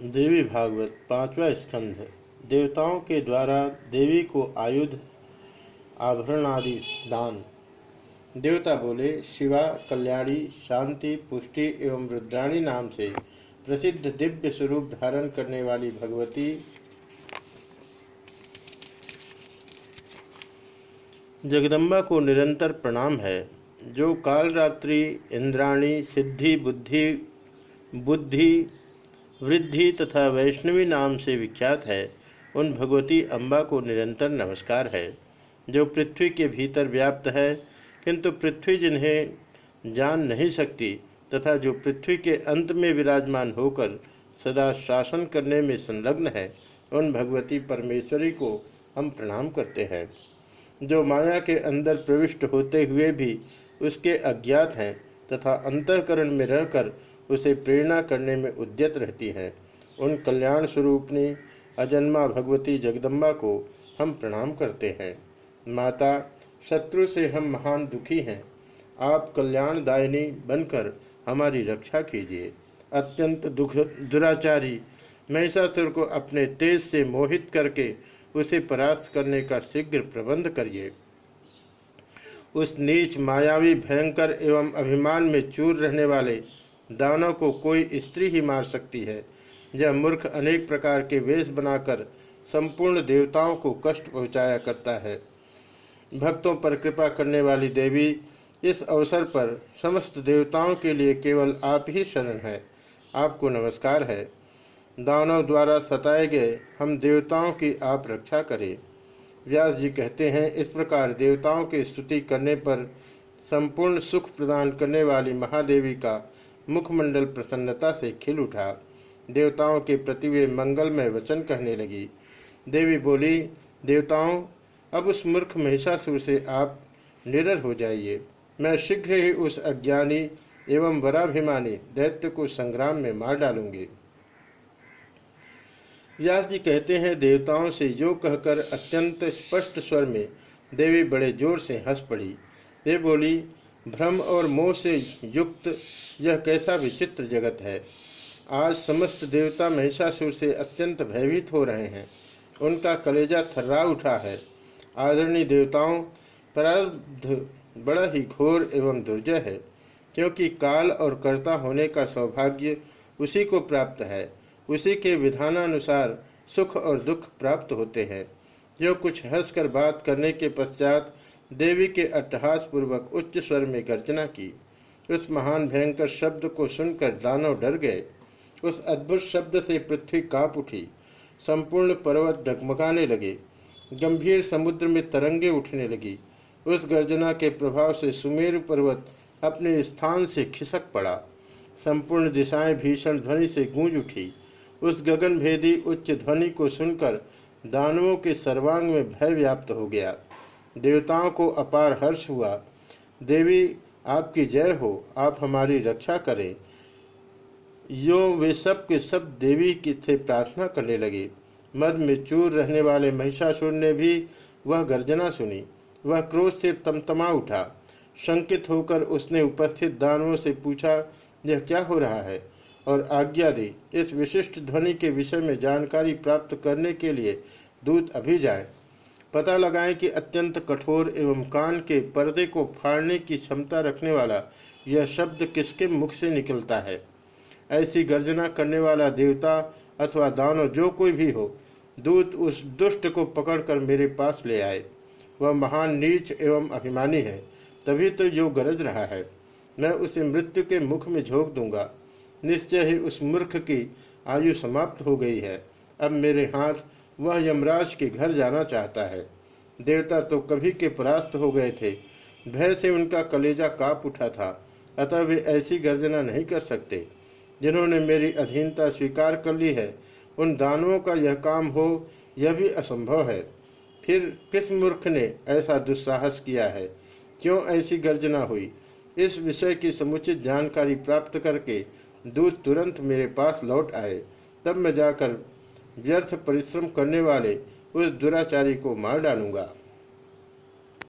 देवी भागवत पांचवा स्कंध देवताओं के द्वारा देवी को आयुध आभरण आदि दान। देवता बोले, शिवा, कल्याणी, शांति, पुष्टि एवं रुद्राणी नाम से प्रसिद्ध दिव्य स्वरूप धारण करने वाली भगवती जगदम्बा को निरंतर प्रणाम है। जो कालरात्रि, इंद्राणी, सिद्धि, बुद्धि बुद्धि वृद्धि तथा वैष्णवी नाम से विख्यात है। उन भगवती अम्बा को निरंतर नमस्कार है, जो पृथ्वी के भीतर व्याप्त है, किंतु पृथ्वी जिन्हें जान नहीं सकती तथा जो पृथ्वी के अंत में विराजमान होकर सदा शासन करने में संलग्न है, उन भगवती परमेश्वरी को हम प्रणाम करते हैं। जो माया के अंदर प्रविष्ट होते हुए भी उसके अज्ञात हैं तथा अंतकरण में रहकर उसे प्रेरणा करने में उद्यत रहती है। उन कल्याण स्वरूपनी अजन्मा भगवती जगदम्बा को हम प्रणाम करते हैं। माता, शत्रु से हम महान दुखी हैं। आप कल्याणदायिनी बनकर हमारी रक्षा कीजिए। अत्यंत दुख दुराचारी, महिषासुर को अपने तेज से मोहित करके उसे परास्त करने का शीघ्र प्रबंध करिए। उस नीच मायावी, भयंकर एवं अभिमान में चूर रहने वाले दानव को कोई स्त्री ही मार सकती है। यह मूर्ख अनेक प्रकार के वेश बनाकर संपूर्ण देवताओं को कष्ट पहुँचाया करता है। भक्तों पर कृपा करने वाली देवी इस अवसर पर समस्त देवताओं के लिए केवल आप ही शरण है। आपको नमस्कार है। दानव द्वारा सताए गए हम देवताओं की आप रक्षा करें। व्यास जी कहते हैं, इस प्रकार देवताओं की स्तुति करने पर संपूर्ण सुख प्रदान करने वाली महादेवी का मुखमंडल प्रसन्नता से खिल उठा। देवताओं के प्रति वे मंगलमय वचन कहने लगी। देवी बोली, देवताओं, अब उस मूर्ख महिषासुर से आप निडर हो जाइए। मैं शीघ्र ही उस अज्ञानी एवं वराभिमानी दैत्य को संग्राम में मार डालूँगी। व्यास जी कहते हैं, देवताओं से यो कहकर अत्यंत स्पष्ट स्वर में देवी बड़े ज़ोर से हंस पड़ी। वे बोली भ्रम और मोह से युक्त यह कैसा विचित्र जगत है? आज समस्त देवता महिषासुर से अत्यंत भयभीत हो रहे हैं। उनका कलेजा थर्रा उठा है। आदरणीय देवताओं, प्रारब्ध बड़ा ही घोर एवं दुर्जय है, क्योंकि काल और कर्ता होने का सौभाग्य उसी को प्राप्त है। उसी के विधानानुसार सुख और दुख प्राप्त होते हैं। जो कुछ हंसकर बात करने के पश्चात देवी के अट्टहास पूर्वक उच्च स्वर में गर्जना की। उस महान भयंकर शब्द को सुनकर दानव डर गए। उस अद्भुत शब्द से पृथ्वी काप उठी। संपूर्ण पर्वत डगमगाने लगे। गंभीर समुद्र में तरंगे उठने लगी। उस गर्जना के प्रभाव से सुमेरु पर्वत अपने स्थान से खिसक पड़ा। संपूर्ण दिशाएँ भीषण ध्वनि से गूंज उठी। उस गगनभेदी उच्च ध्वनि को सुनकर दानवों के सर्वांग में भय व्याप्त हो गया। देवताओं को अपार हर्ष हुआ। देवी, आपकी जय हो, आप हमारी रक्षा करें। यो वे सब के सब देवी की से प्रार्थना करने लगे। मद में चूर रहने वाले महिषासुर ने भी वह गर्जना सुनी। वह क्रोध से तमतमा उठा। शंकित होकर उसने उपस्थित दानवों से पूछा, यह क्या हो रहा है? और आज्ञा दी, इस विशिष्ट ध्वनि के विषय में जानकारी प्राप्त करने के लिए दूत अभी जाए। पता लगाएँ कि अत्यंत कठोर एवं कान के पर्दे को फाड़ने की क्षमता रखने वाला यह शब्द किसके मुख से निकलता है? ऐसी गर्जना करने वाला देवता अथवा दानव जो कोई भी हो, दूत उस दुष्ट को पकड़कर मेरे पास ले आए। वह महान, नीच एवं अभिमानी है, तभी तो यो गरज रहा है। मैं उसे मृत्यु के मुख में झोंक दूँगा। निश्चय ही उस मूर्ख की आयु समाप्त हो गई है। अब मेरे हाथ वह यमराज के घर जाना चाहता है। देवता तो कभी के परास्त हो गए थे। भय से उनका कलेजा काप उठा था, अतः वे ऐसी गर्जना नहीं कर सकते। जिन्होंने मेरी अधीनता स्वीकार कर ली है, उन दानवों का यह काम हो, यह भी असंभव है। फिर किस मूर्ख ने ऐसा दुस्साहस किया है? क्यों ऐसी गर्जना हुई? इस विषय की समुचित जानकारी प्राप्त करके दूत तुरंत मेरे पास लौट आए। तब मैं जाकर व्यर्थ परिश्रम करने वाले उस दुराचारी को मार डालूँगा।